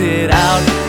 it out.